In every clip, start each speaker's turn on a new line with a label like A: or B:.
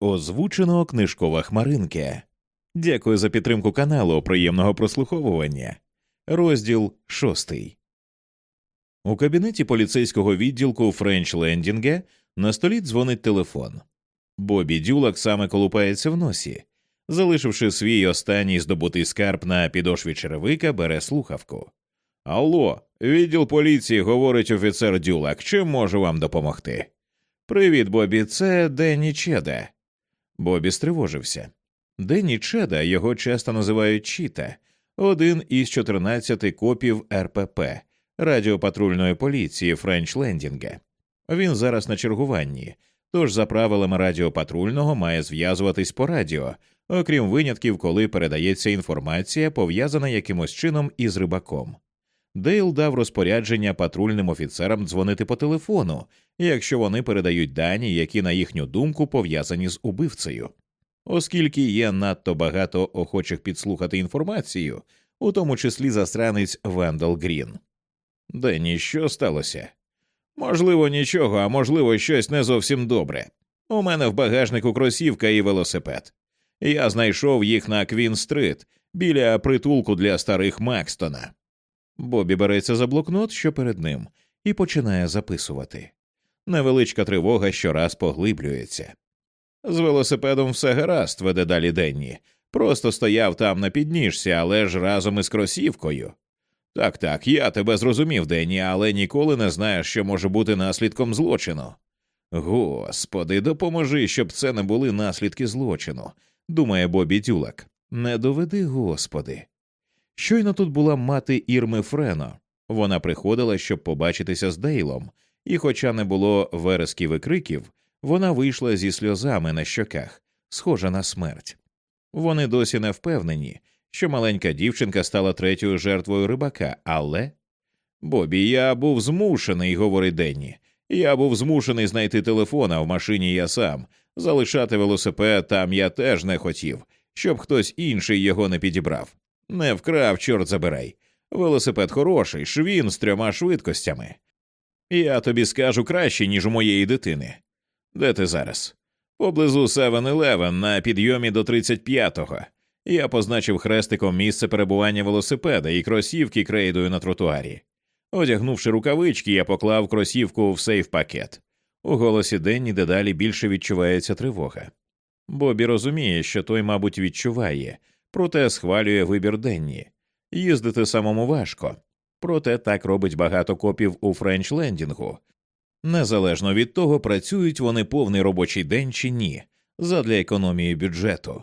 A: Озвучено книжкова хмаринка. Дякую за підтримку каналу. Приємного прослуховування. Розділ шостий. У кабінеті поліцейського відділку Френч Лендінга на столі дзвонить телефон. Бобі Дюлак саме колупається в носі. Залишивши свій останній здобутий скарб на підошві черевика, бере слухавку. Алло, відділ поліції, говорить офіцер Дюлак. Чим можу вам допомогти? Привіт, Бобі, це Денні Чеда. Бобі стривожився. Денні Чеда його часто називають Чіта, один із 14 копів РПП радіопатрульної поліції Френч Лендінга. Він зараз на чергуванні, тож за правилами радіопатрульного має зв'язуватись по радіо, окрім винятків, коли передається інформація, пов'язана якимось чином із рибаком. Дейл дав розпорядження патрульним офіцерам дзвонити по телефону, якщо вони передають дані, які, на їхню думку, пов'язані з убивцею. Оскільки є надто багато охочих підслухати інформацію, у тому числі засранець Вендел Грін. Денні, що сталося? Можливо, нічого, а можливо, щось не зовсім добре. У мене в багажнику кросівка і велосипед. Я знайшов їх на Квін-стрит біля притулку для старих Макстона. Бобі береться за блокнот, що перед ним, і починає записувати. Невеличка тривога щораз поглиблюється. З велосипедом все гаразд, веде далі Денні. Просто стояв там на підніжці, але ж разом із кросівкою. Так, так, я тебе зрозумів, Денні, але ніколи не знаєш, що може бути наслідком злочину. Господи, допоможи, щоб це не були наслідки злочину, думає Бобі Дюлак. Не доведи, господи. Щойно тут була мати Ірми Френо. Вона приходила, щоб побачитися з Дейлом, і, хоча не було вересків і криків, вона вийшла зі сльозами на щоках, схожа на смерть. Вони досі не впевнені, що маленька дівчинка стала третьою жертвою рибака, але. Бобі, я був змушений, говорить Денні. Я був змушений знайти телефона в машині я сам, залишати велосипед там я теж не хотів, щоб хтось інший його не підібрав. Не вкрав, чорт забирай. Велосипед хороший, швін з трьома швидкостями. Я тобі скажу краще, ніж у моєї дитини. Де ти зараз? Поблизу 7-Eleven на підйомі до 35-го. Я позначив хрестиком місце перебування велосипеда і кросівки крейдою на тротуарі. Одягнувши рукавички, я поклав кросівку в сейф пакет. У голосі Денні дедалі більше відчувається тривога. Бобі розуміє, що той, мабуть, відчуває, проте схвалює вибір Денні. Їздити самому важко, проте так робить багато копів у Френч-лендінгу. Незалежно від того, працюють вони повний робочий день чи ні, задля економії бюджету.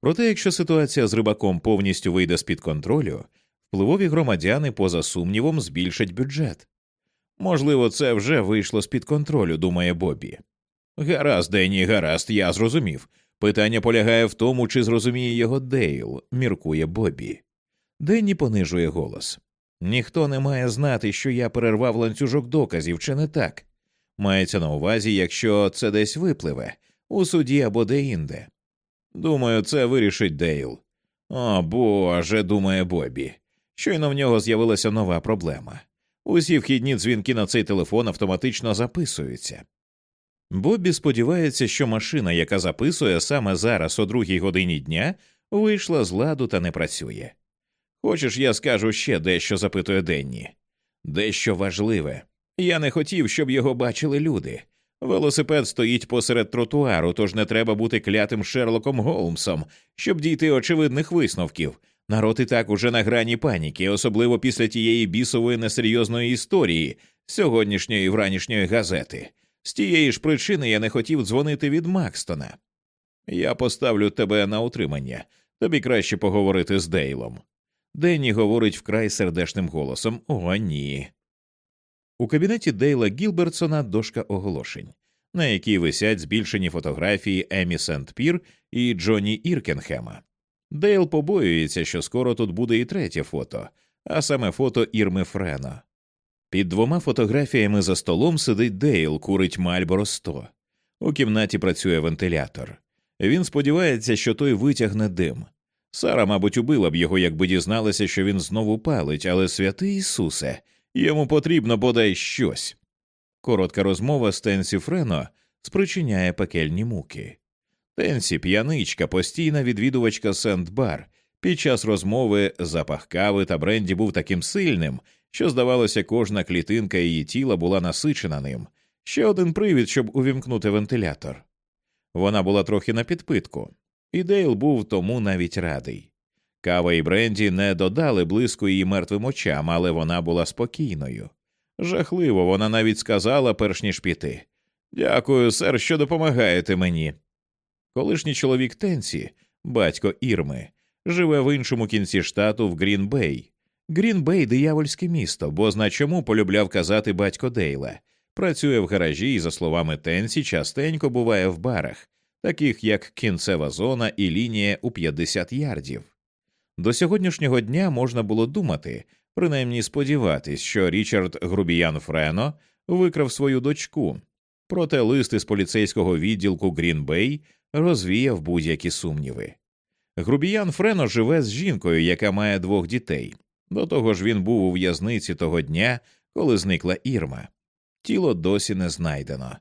A: Проте, якщо ситуація з рибаком повністю вийде з під контролю, впливові громадяни, поза сумнівом, збільшать бюджет. Можливо, це вже вийшло з під контролю, думає Бобі. Гаразд, Денні, гаразд, я зрозумів. Питання полягає в тому, чи зрозуміє його Дейл, міркує Бобі. Денні понижує голос. Ніхто не має знати, що я перервав ланцюжок доказів, чи не так. Мається на увазі, якщо це десь випливе, у суді або де-інде. Думаю, це вирішить Дейл. О Боже, думає Бобі. Щойно у нього з'явилася нова проблема. Усі вхідні дзвінки на цей телефон автоматично записуються. Бобі сподівається, що машина, яка записує саме зараз о другій годині дня, вийшла з ладу та не працює. Хочеш, я скажу ще дещо запитує Денні. Дещо важливе. Я не хотів, щоб його бачили люди. Велосипед стоїть посеред тротуару, тож не треба бути клятим Шерлоком Голмсом, щоб дійти очевидних висновків. Народ і так уже на грані паніки, особливо після тієї бісової несерйозної історії сьогоднішньої вранішньої газети. З тієї ж причини я не хотів дзвонити від Макстона. Я поставлю тебе на утримання. Тобі краще поговорити з Дейлом. Денні говорить вкрай сердешним голосом О, ні. У кабінеті Дейла Гілбертсона дошка оголошень, на якій висять збільшені фотографії Емі Сент Пір і Джонні Іркенхема. Дейл побоюється, що скоро тут буде і третє фото, а саме фото Ірми Френа. Під двома фотографіями за столом сидить Дейл, курить Мальборо 100. У кімнаті працює вентилятор. Він сподівається, що той витягне дим. Сара, мабуть, убила б його, якби дізналася, що він знову палить, але святий Ісусе, йому потрібно бодай щось. Коротка розмова з Тенсі Френо спричиняє пекельні муки. Тенсі, п'яничка, постійна відвідувачка Сенд-Бар. Під час розмови запах кави та бренді був таким сильним, що, здавалося, кожна клітинка її тіла була насичена ним. Ще один привід, щоб увімкнути вентилятор. Вона була трохи на підпитку, і Дейл був тому навіть радий. Кава і Бренді не додали блиску її мертвим очам, але вона була спокійною. Жахливо, вона навіть сказала, перш ніж піти. Дякую, сер, що допомагаєте мені. Колишній чоловік Тенсі, батько Ірми, живе в іншому кінці штату в Грінбей. Грінбей диявольське місто, бозна-чому полюбляв казати батько Дейла. Працює в гаражі і, за словами Тенсі, частенько буває в барах, таких як кінцева зона і лінія у 50 ярдів. До сьогоднішнього дня можна було думати, принаймні сподіватись, що Річард Грубіян Френо викрав свою дочку, проте лист із поліцейського відділку Грінбей розвіяв будь-які сумніви. Грубіян Френо живе з жінкою, яка має двох дітей. До того ж він був у в'язниці того дня, коли зникла Ірма. Тіло досі не знайдено.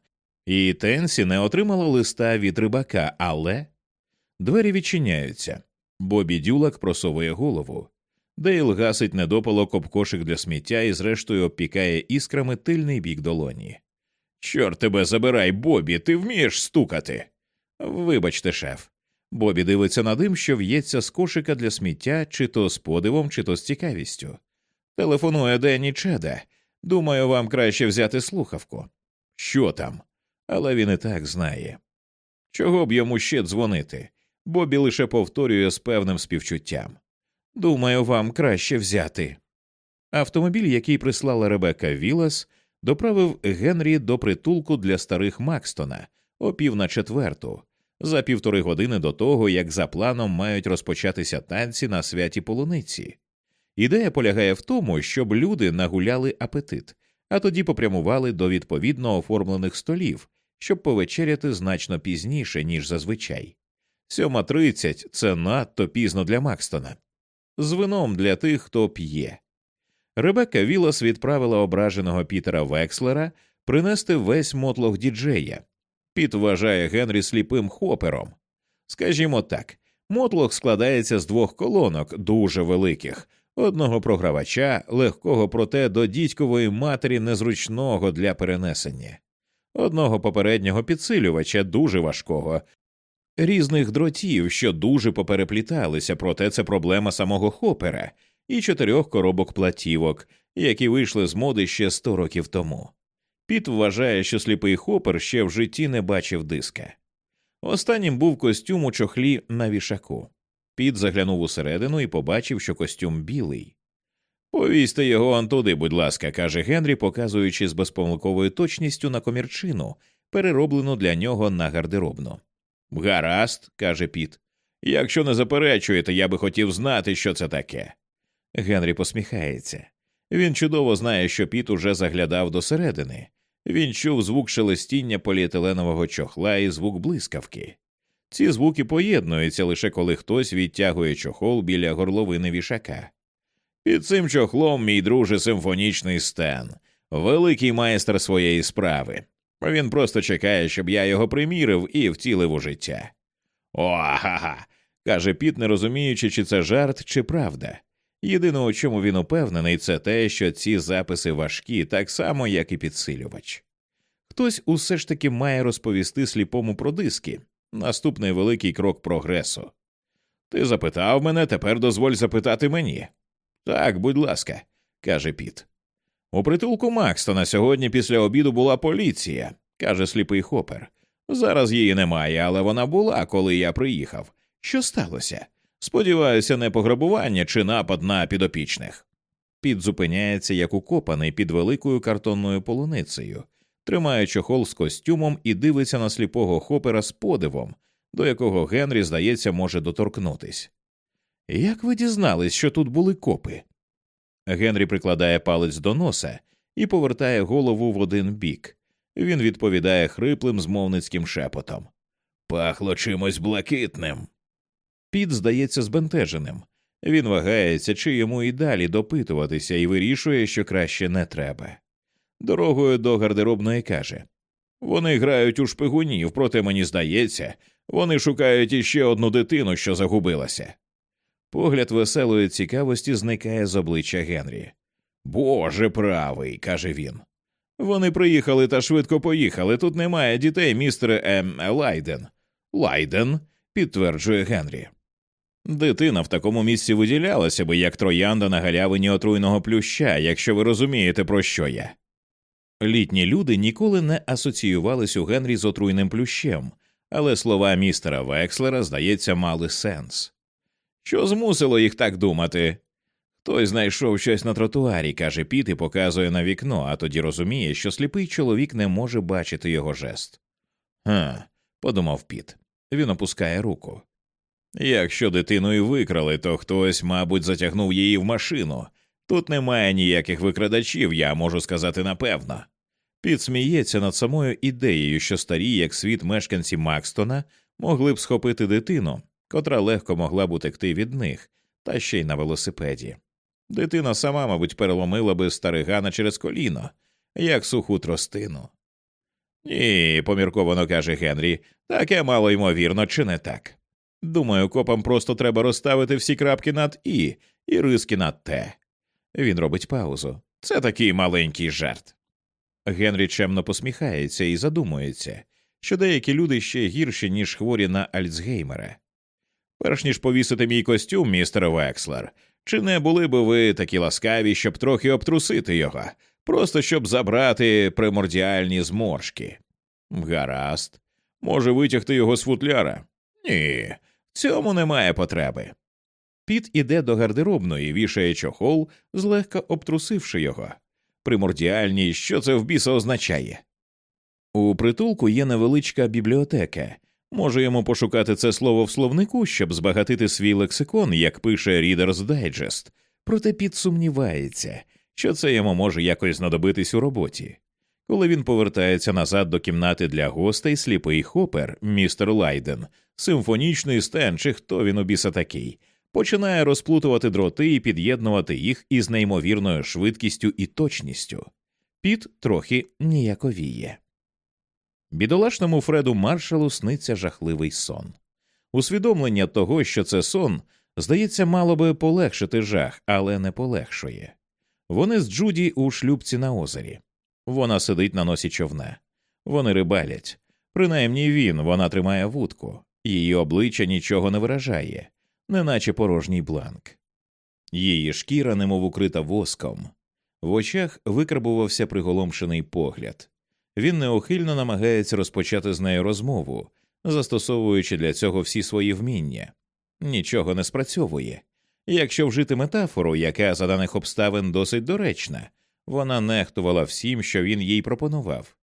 A: І Тенсі не отримала листа від рибака, але двері відчиняються. Бобі Дюлак просовує голову. Дейл гасить недопалок об кошик для сміття і, зрештою, обпікає іскрами тильний бік долоні. Чорт тебе забирай, Бобі, ти вмієш стукати. Вибачте, шеф. Бобі дивиться на дим, що в'ється з кошика для сміття, чи то з подивом, чи то з цікавістю. Телефонує Денні Чеда. Думаю, вам краще взяти слухавку. Що там? Але він і так знає. Чого б йому ще дзвонити? Бобі лише повторює з певним співчуттям. Думаю, вам краще взяти. Автомобіль, який прислала Ребекка Вілас, доправив Генрі до притулку для старих Макстона о пів на четверту, за півтори години до того, як за планом мають розпочатися танці на святі полуниці. Ідея полягає в тому, щоб люди нагуляли апетит, а тоді попрямували до відповідно оформлених столів, щоб повечеряти значно пізніше, ніж зазвичай. Сьома тридцять це надто пізно для Макстона, з вином для тих, хто п'є. Ребекка Вілас відправила ображеного Пітера Векслера принести весь мотлох діджея. Піт вважає Генрі сліпим хопером. Скажімо так, мотлох складається з двох колонок, дуже великих, одного програвача, легкого, проте до дідькової матері незручного для перенесення, одного попереднього підсилювача, дуже важкого, різних дротів, що дуже поперепліталися, проте це проблема самого хопера, і чотирьох коробок платівок, які вийшли з моди ще сто років тому. Піт вважає, що сліпий хопер ще в житті не бачив диска. Останнім був костюм у чохлі на вішаку. Піт заглянув усередину і побачив, що костюм білий. Повісьте його он туди, будь ласка, каже Генрі, показуючи з безпомилковою точністю на комірчину, перероблену для нього на гардеробну. Гаразд, каже Піт. Якщо не заперечуєте, я би хотів знати, що це таке. Генрі посміхається. Він чудово знає, що Піт уже заглядав досередини. Він чув звук шелестіння поліетиленового чохла і звук блискавки. Ці звуки поєднуються лише коли хтось відтягує чохол біля горловини вішака. Під цим чохлом, мій друже, симфонічний стен, великий майстер своєї справи. Він просто чекає, щоб я його примірив і втілив у життя. О, га-га, каже Піт, не розуміючи, чи це жарт, чи правда. Єдине, у чому він упевнений, це те, що ці записи важкі, так само, як і підсилювач. Хтось усе ж таки має розповісти сліпому про диски наступний великий крок прогресу. Ти запитав мене, тепер дозволь запитати мені. Так, будь ласка, каже Піт. У притулку Макстона сьогодні після обіду була поліція, каже сліпий хопер. Зараз її немає, але вона була, коли я приїхав. Що сталося? Сподіваюся, не пограбування чи напад на підопічних. Піт зупиняється як укопаний під великою картонною полуницею, тримає чохол з костюмом і дивиться на сліпого хопера з подивом, до якого Генрі, здається, може доторкнутись. Як ви дізнались, що тут були копи? Генрі прикладає палець до носа і повертає голову в один бік. Він відповідає хриплим змовницьким шепотом. Пахло чимось блакитним. Піт здається збентеженим. Він вагається, чи йому і далі допитуватися, і вирішує, що краще не треба. Дорогою до гардеробної каже Вони грають у шпигунів, проте мені здається, Вони шукають іще одну дитину, що загубилася. Погляд веселої цікавості зникає з обличчя Генрі. Боже правий, каже він. Вони приїхали та швидко поїхали. Тут немає дітей, містере Ем Лайден. Лайден, підтверджує Генрі. Дитина в такому місці виділялася би, як троянда на галявині отруйного плюща, якщо ви розумієте, про що я. Літні люди ніколи не асоціювалися у Генрі з отруйним плющем, але слова містера Векслера, здається, мали сенс. Що змусило їх так думати? Хтось знайшов щось на тротуарі, каже Піт і показує на вікно, а тоді розуміє, що сліпий чоловік не може бачити його жест. Га, подумав Піт. Він опускає руку. Якщо дитину і викрали, то хтось, мабуть, затягнув її в машину. Тут немає ніяких викрадачів, я можу сказати напевно. Піт сміється над самою ідеєю, що старі, як світ мешканці Макстона, могли б схопити дитину, котра легко могла б утекти від них, та ще й на велосипеді. Дитина сама, мабуть, переломила би старигана через коліно, як суху тростину. Ні, помірковано каже Генрі, таке мало ймовірно, чи не так. Думаю, копам просто треба розставити всі крапки над І і риски над Т. Він робить паузу. Це такий маленький жарт. Генрі чемно посміхається і задумується, що деякі люди ще гірші, ніж хворі на Альцгеймера. Перш ніж повісити мій костюм, містер Векслер, чи не були б ви такі ласкаві, щоб трохи обтрусити його, просто щоб забрати примордіальні зморшки? Гаразд, може витягти його з футляра? Ні, цьому немає потреби. Піт іде до гардеробної, вішає чохол, злегка обтрусивши його. Примордіальні, що це в біса означає? У притулку є невеличка бібліотека. Може йому пошукати це слово в словнику, щоб збагатити свій лексикон, як пише Reader's Digest, проте Піт сумнівається, що це йому може якось знадобитись у роботі. Коли він повертається назад до кімнати для гостей, сліпий хопер, містер Лайден, симфонічний стен, чи хто він у біса такий, починає розплутувати дроти і під'єднувати їх із неймовірною швидкістю і точністю. Піт трохи ніяковіє. Бідолашному Фреду маршалу сниться жахливий сон. Усвідомлення того, що це сон, здається, мало би полегшити жах, але не полегшує. Вони з Джуді у шлюбці на озері. Вона сидить на носі човна. Вони рибалять. Принаймні він, вона тримає вудку, її обличчя нічого не виражає, неначе порожній бланк. Її шкіра, немов укрита воском. В очах викарбувався приголомшений погляд. Він неухильно намагається розпочати з нею розмову, застосовуючи для цього всі свої вміння. Нічого не спрацьовує. Якщо вжити метафору, яка за даних обставин досить доречна, вона нехтувала всім, що він їй пропонував.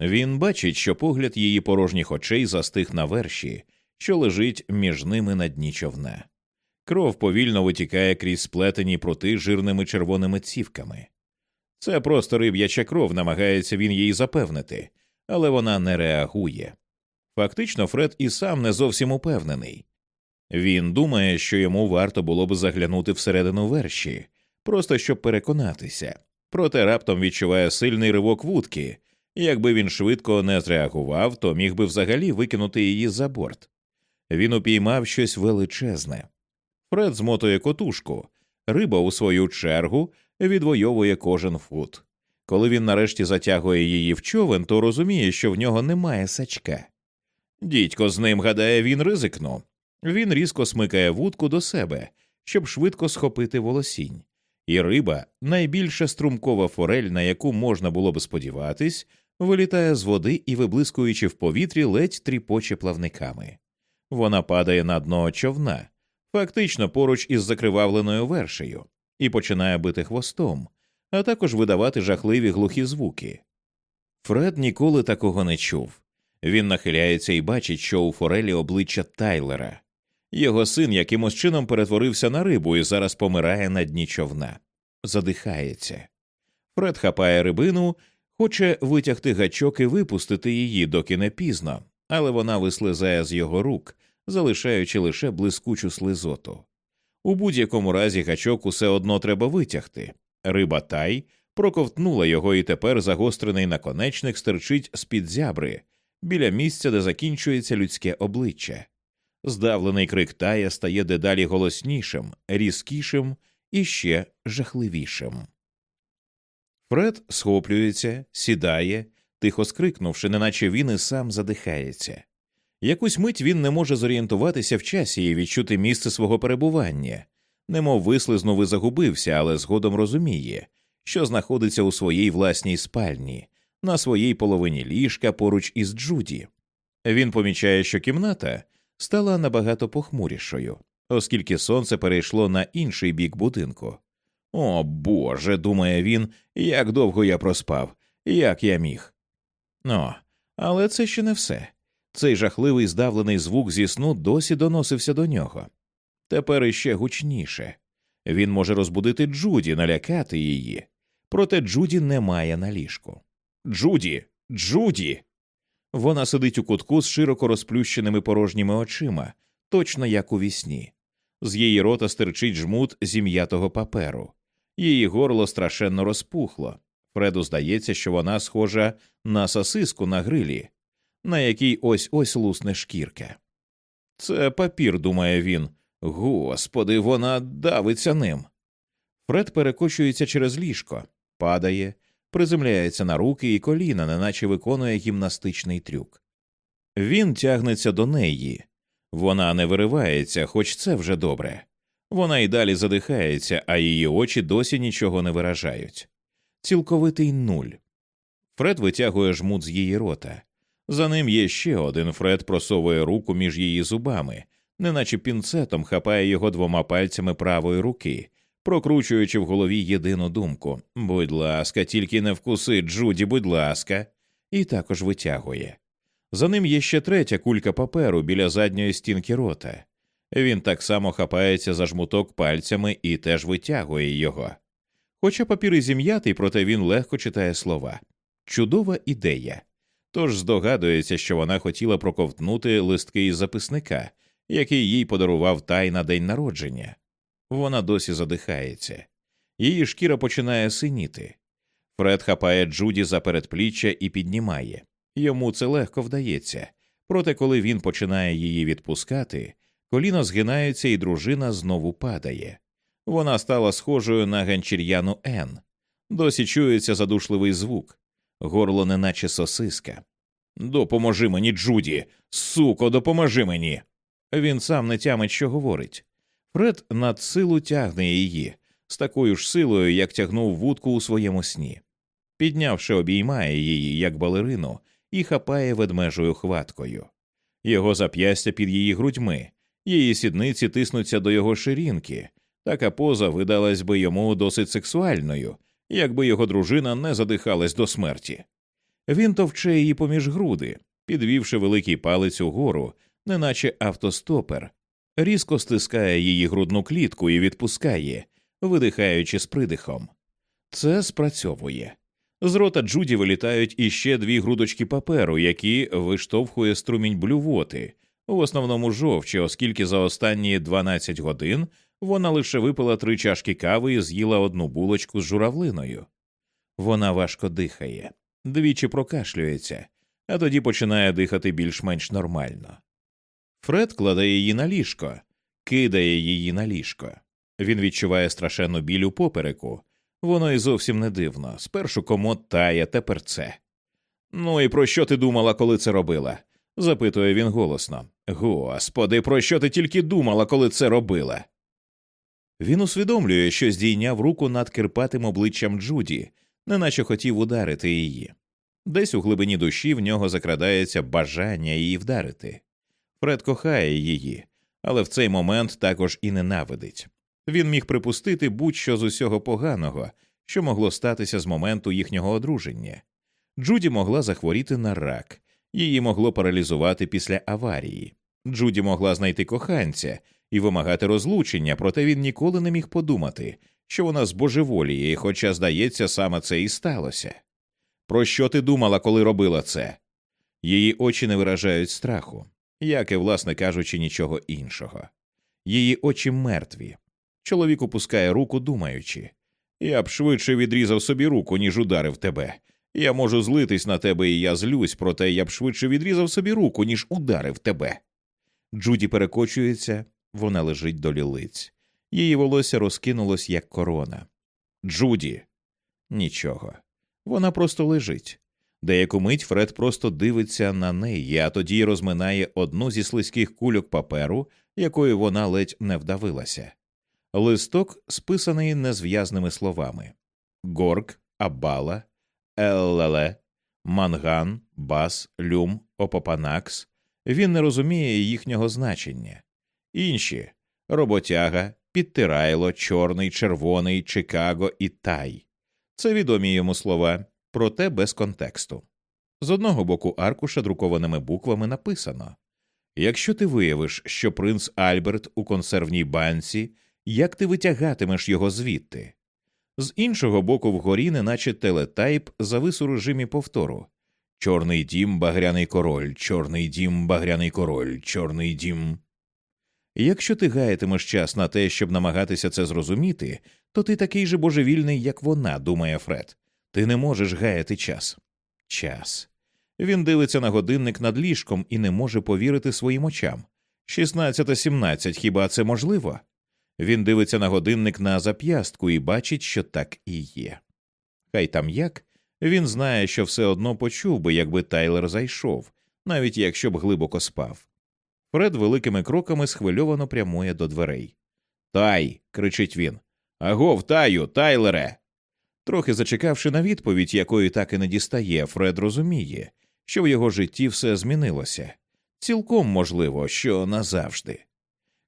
A: Він бачить, що погляд її порожніх очей застиг на верші, що лежить між ними на дні човна. Кров повільно витікає крізь сплетені прути жирними червоними цівками. Це просто риб'яча кров, намагається він їй запевнити, але вона не реагує. Фактично, Фред і сам не зовсім упевнений. Він думає, що йому варто було б заглянути всередину верші, просто щоб переконатися, проте раптом відчуває сильний ривок вудки. Якби він швидко не зреагував, то міг би взагалі викинути її за борт. Він упіймав щось величезне. Фред змотує котушку, риба, у свою чергу, відвоює кожен фут. Коли він нарешті затягує її в човен, то розуміє, що в нього немає сачка. Дідько з ним, гадає, він ризикнув. Він різко смикає вудку до себе, щоб швидко схопити волосінь. І риба, найбільша струмкова форель, на яку можна було б сподіватись, вилітає з води і, виблискуючи в повітрі, ледь тріпоче плавниками. Вона падає на дно човна, фактично поруч із закривавленою вершею, і починає бити хвостом, а також видавати жахливі глухі звуки. Фред ніколи такого не чув. Він нахиляється і бачить, що у форелі обличчя Тайлера. Його син якимось чином перетворився на рибу і зараз помирає на дні човна, задихається. Фред хапає рибину, хоче витягти гачок і випустити її, доки не пізно, але вона вислизає з його рук, залишаючи лише блискучу слизоту. У будь-якому разі гачок усе одно треба витягти. Риба тай проковтнула його, і тепер загострений наконечник стерчить з під зябри, біля місця, де закінчується людське обличчя. Здавлений крик тая стає дедалі голоснішим, різкішим і ще жахливішим. Фред схоплюється, сідає, тихо скрикнувши, неначе він і сам задихається. Якусь мить він не може зорієнтуватися в часі і відчути місце свого перебування, немов вислизнув і загубився, але згодом розуміє, що знаходиться у своїй власній спальні, на своїй половині ліжка поруч із Джуді. Він помічає, що кімната стала набагато похмурішою, оскільки сонце перейшло на інший бік будинку. О Боже, думає він, як довго я проспав, як я міг. О, але це ще не все. Цей жахливий здавлений звук зі сну досі доносився до нього. Тепер іще гучніше. Він може розбудити Джуді, налякати її. Проте Джуді немає на ліжку. Джуді, Джуді. Вона сидить у кутку з широко розплющеними порожніми очима, точно як у вісні. З її рота стирчить жмут зім'ятого паперу. Її горло страшенно розпухло. Фреду здається, що вона схожа на сосиску на грилі, на якій ось ось лусне шкірка. Це папір, думає він. Господи, вона давиться ним. Фред перекочується через ліжко, падає, приземляється на руки і коліна, неначе виконує гімнастичний трюк. Він тягнеться до неї. Вона не виривається, хоч це вже добре. Вона й далі задихається, а її очі досі нічого не виражають. Цілковитий нуль. Фред витягує жмут з її рота. За ним є ще один Фред просовує руку між її зубами, неначе пінцетом хапає його двома пальцями правої руки, прокручуючи в голові єдину думку Будь ласка, тільки не вкуси, Джуді, будь ласка, і також витягує. За ним є ще третя кулька паперу біля задньої стінки рота. Він так само хапається за жмуток пальцями і теж витягує його. Хоча папір і зім'ятий, проте він легко читає слова. Чудова ідея. Тож здогадується, що вона хотіла проковтнути листки із записника, який їй подарував тай на день народження. Вона досі задихається, її шкіра починає синіти. Фред хапає Джуді за передпліччя і піднімає. Йому це легко вдається, проте коли він починає її відпускати, коліна згинаються, і дружина знову падає. Вона стала схожою на ганчір'яну Н. Досі чується задушливий звук, горло неначе сосиска. Допоможи мені, Джуді, суко, допоможи мені. Він сам не тямить, що говорить. Фред над силу тягне її з такою ж силою, як тягнув вудку у своєму сні. Піднявши, обіймає її, як балерину, і хапає ведмежою хваткою. Його зап'ястя під її грудьми, її сідниці тиснуться до його ширинки, така поза видалась би йому досить сексуальною, якби його дружина не задихалась до смерті. Він товче її поміж груди, підвівши великий палець угору, неначе автостопер, різко стискає її грудну клітку і відпускає, видихаючи з придихом. Це спрацьовує. З рота Джуді вилітають іще дві грудочки паперу, які виштовхує струмінь блювоти, в основному жовчі, оскільки за останні 12 годин вона лише випила три чашки кави і з'їла одну булочку з журавлиною. Вона важко дихає, двічі прокашлюється, а тоді починає дихати більш-менш нормально. Фред кладе її на ліжко, кидає її на ліжко. Він відчуває страшенну біль у попереку. Воно і зовсім не дивно. Спершу комод тає, тепер це. Ну і про що ти думала, коли це робила? запитує він голосно. Господи, про що ти тільки думала, коли це робила? Він усвідомлює, що здійняв руку над кирпатим обличчям Джуді, неначе хотів ударити її. Десь у глибині душі в нього закрадається бажання її вдарити. Фред кохає її, але в цей момент також і ненавидить. Він міг припустити будь-що з усього поганого, що могло статися з моменту їхнього одруження. Джуді могла захворіти на рак, її могло паралізувати після аварії. Джуді могла знайти коханця і вимагати розлучення, проте він ніколи не міг подумати, що вона збожеволіє, хоча, здається, саме це і сталося. Про що ти думала, коли робила це? Її очі не виражають страху, як і, власне кажучи, нічого іншого. Її очі мертві. Чоловік опускає руку, думаючи я б швидше відрізав собі руку, ніж ударив тебе. Я можу злитись на тебе, і я злюсь, проте я б швидше відрізав собі руку, ніж ударив тебе. Джуді перекочується, вона лежить до лілиць. Її волосся розкинулось, як корона. Джуді. Нічого. Вона просто лежить. Деяку мить Фред просто дивиться на неї, а тоді розминає одну зі слизьких кульок паперу, якою вона ледь не вдавилася. Листок списаний незв'язними словами Горк, Абала, Еллеле, Манган, Бас, Люм, Опопанакс. Він не розуміє їхнього значення. Інші роботяга, підтирайло, чорний, червоний, Чикаго і Тай. Це відомі йому слова, проте без контексту. З одного боку аркуша друкованими буквами написано Якщо ти виявиш, що принц Альберт у консервній банці, як ти витягатимеш його звідти? З іншого боку, вгорі, неначе телетайп завис у режимі повтору Чорний дім, багряний король, чорний дім, багряний король, чорний дім. Якщо ти гаятимеш час на те, щоб намагатися це зрозуміти, то ти такий же божевільний, як вона, думає Фред. Ти не можеш гаяти час. Час. Він дивиться на годинник над ліжком і не може повірити своїм очам. Шістнадцята сімнадцять, хіба це можливо? Він дивиться на годинник на зап'ястку і бачить, що так і є. Хай там як, він знає, що все одно почув би, якби Тайлер зайшов, навіть якщо б глибоко спав. Фред великими кроками схвильовано прямує до дверей. Тай. кричить він. Агов, таю, Тайлере. Трохи зачекавши на відповідь, якої так і не дістає, Фред розуміє, що в його житті все змінилося. Цілком можливо, що назавжди.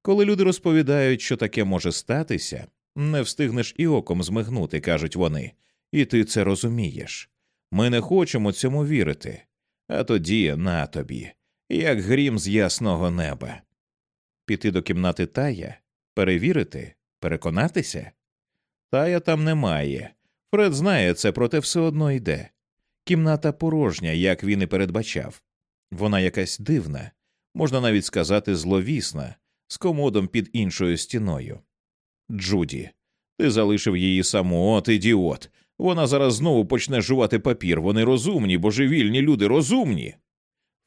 A: Коли люди розповідають, що таке може статися, не встигнеш і оком змигнути, кажуть вони, і ти це розумієш. Ми не хочемо цьому вірити, а тоді на тобі, як грім з ясного неба. Піти до кімнати тая, перевірити, переконатися? Тая там немає. Фред знає це, проте все одно йде. Кімната порожня, як він і передбачав. Вона якась дивна, можна навіть сказати, зловісна, з комодом під іншою стіною. Джуді, ти залишив її саму, от ідіот. Вона зараз знову почне жувати папір. Вони розумні, божевільні люди, розумні.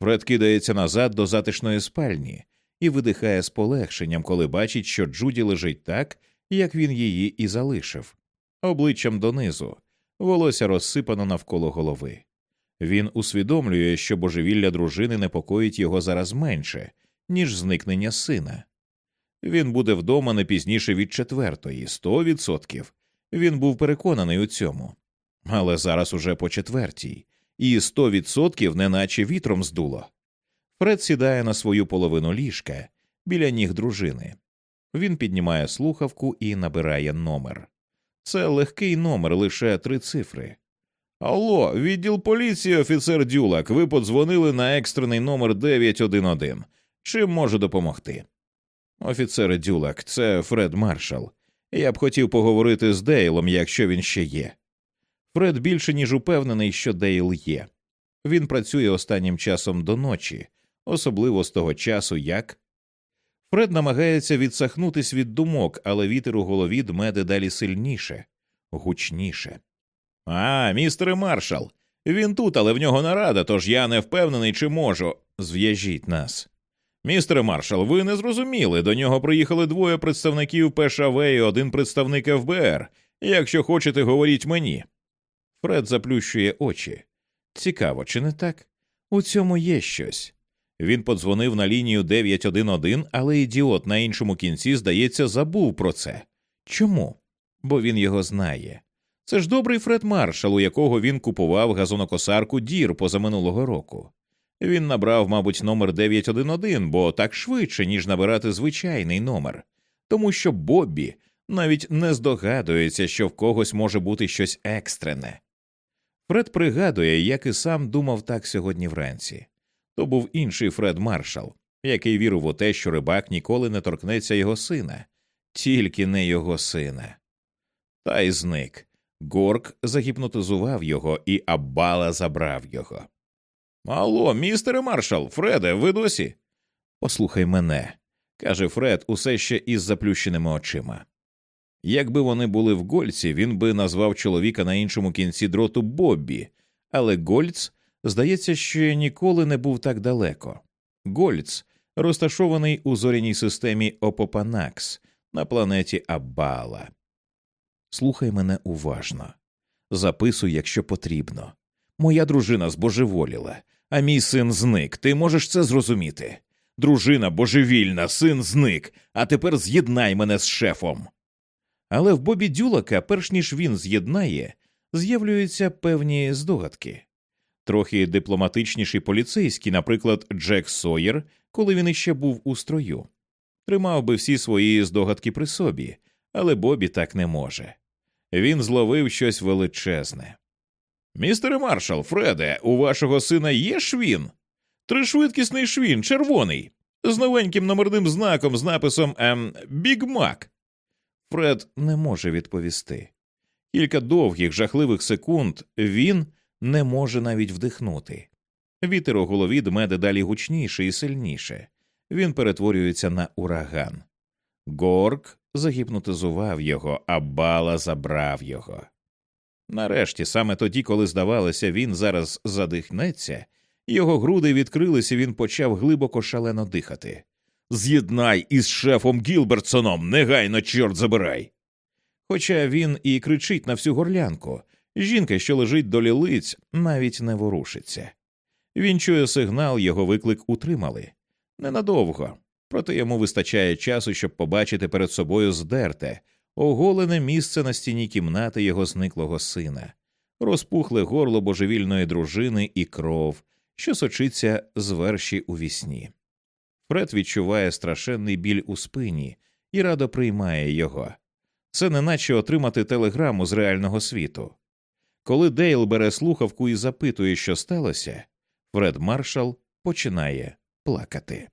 A: Фред кидається назад до затишної спальні і видихає з полегшенням, коли бачить, що Джуді лежить так, як він її і залишив, обличчям донизу, волосся розсипано навколо голови. Він усвідомлює, що божевілля дружини непокоїть його зараз менше, ніж зникнення сина. Він буде вдома не пізніше від четвертої, сто відсотків. Він був переконаний у цьому. Але зараз уже по четвертій, і сто відсотків неначе вітром здуло. Фред сідає на свою половину ліжка біля ніг дружини. Він піднімає слухавку і набирає номер. Це легкий номер, лише три цифри. Алло, відділ поліції, офіцер Дюлак. Ви подзвонили на екстрений номер 911. Чим можу допомогти? Офіцер Дюлак, це Фред Маршал. Я б хотів поговорити з Дейлом, якщо він ще є. Фред більше ніж упевнений, що Дейл є. Він працює останнім часом до ночі, особливо з того часу, як. Фред намагається відсахнутись від думок, але вітер у голові дме дедалі сильніше, гучніше. А, містере маршал. Він тут, але в нього нарада, тож я не впевнений, чи можу. Зв'яжіть нас. Містере маршал, ви не зрозуміли. До нього приїхали двоє представників ПШВ і один представник ФБР. Якщо хочете, говоріть мені. Фред заплющує очі. Цікаво, чи не так? У цьому є щось. Він подзвонив на лінію 911, але ідіот на іншому кінці, здається, забув про це. Чому? Бо він його знає. Це ж добрий Фред Маршал, у якого він купував газонокосарку дір позаминулого року. Він набрав, мабуть, номер 911, бо так швидше, ніж набирати звичайний номер, тому що Боббі навіть не здогадується, що в когось може бути щось екстрене. Фред пригадує, як і сам думав так сьогодні вранці. То був інший Фред Маршал, який вірив у те, що рибак ніколи не торкнеться його сина, тільки не його сина. Та й зник. Горк загіпнотизував його, і Аббала забрав його. Алло, містере маршал, Фреде, ви досі? Послухай мене, каже Фред, усе ще із заплющеними очима. Якби вони були в Гольці, він би назвав чоловіка на іншому кінці дроту Боббі, Але Гольц, здається, ще ніколи не був так далеко. Гольц розташований у зоряній системі Опопанакс на планеті Аббала. Слухай мене уважно. Записуй, якщо потрібно. Моя дружина збожеволіла, а мій син зник. Ти можеш це зрозуміти. Дружина божевільна, син зник, а тепер з'єднай мене з шефом. Але в Бобі Дюлака, перш ніж він з'єднає, з'явлюються певні здогадки. Трохи дипломатичніший поліцейський, наприклад, Джек Сойер, коли він іще був у строю, тримав би всі свої здогадки при собі, але Бобі так не може. Він зловив щось величезне. Містере маршал, Фреде, у вашого сина є швін? Тришвидкісний швін, червоний, з новеньким номерним знаком з написом ем, Біг Мак. Фред не може відповісти. Кілька довгих, жахливих секунд він не може навіть вдихнути. Вітер у голові дме дедалі гучніше і сильніше. Він перетворюється на ураган. Горк загіпнотизував його, а бала забрав його. Нарешті, саме тоді, коли здавалося, він зараз задихнеться, його груди відкрилися, він почав глибоко шалено дихати. З'єднай із шефом Гілбертсоном, негайно, чорт забирай. Хоча він і кричить на всю горлянку, жінка, що лежить до лілиць, навіть не ворушиться. Він чує сигнал, його виклик утримали. Ненадовго, проте йому вистачає часу, щоб побачити перед собою здерте, оголене місце на стіні кімнати його зниклого сина, розпухле горло божевільної дружини і кров, що сочиться з верші уві сні. Фред відчуває страшенний біль у спині і радо приймає його. Це неначе отримати телеграму з реального світу. Коли Дейл бере слухавку і запитує, що сталося, Фред Маршал починає плакати.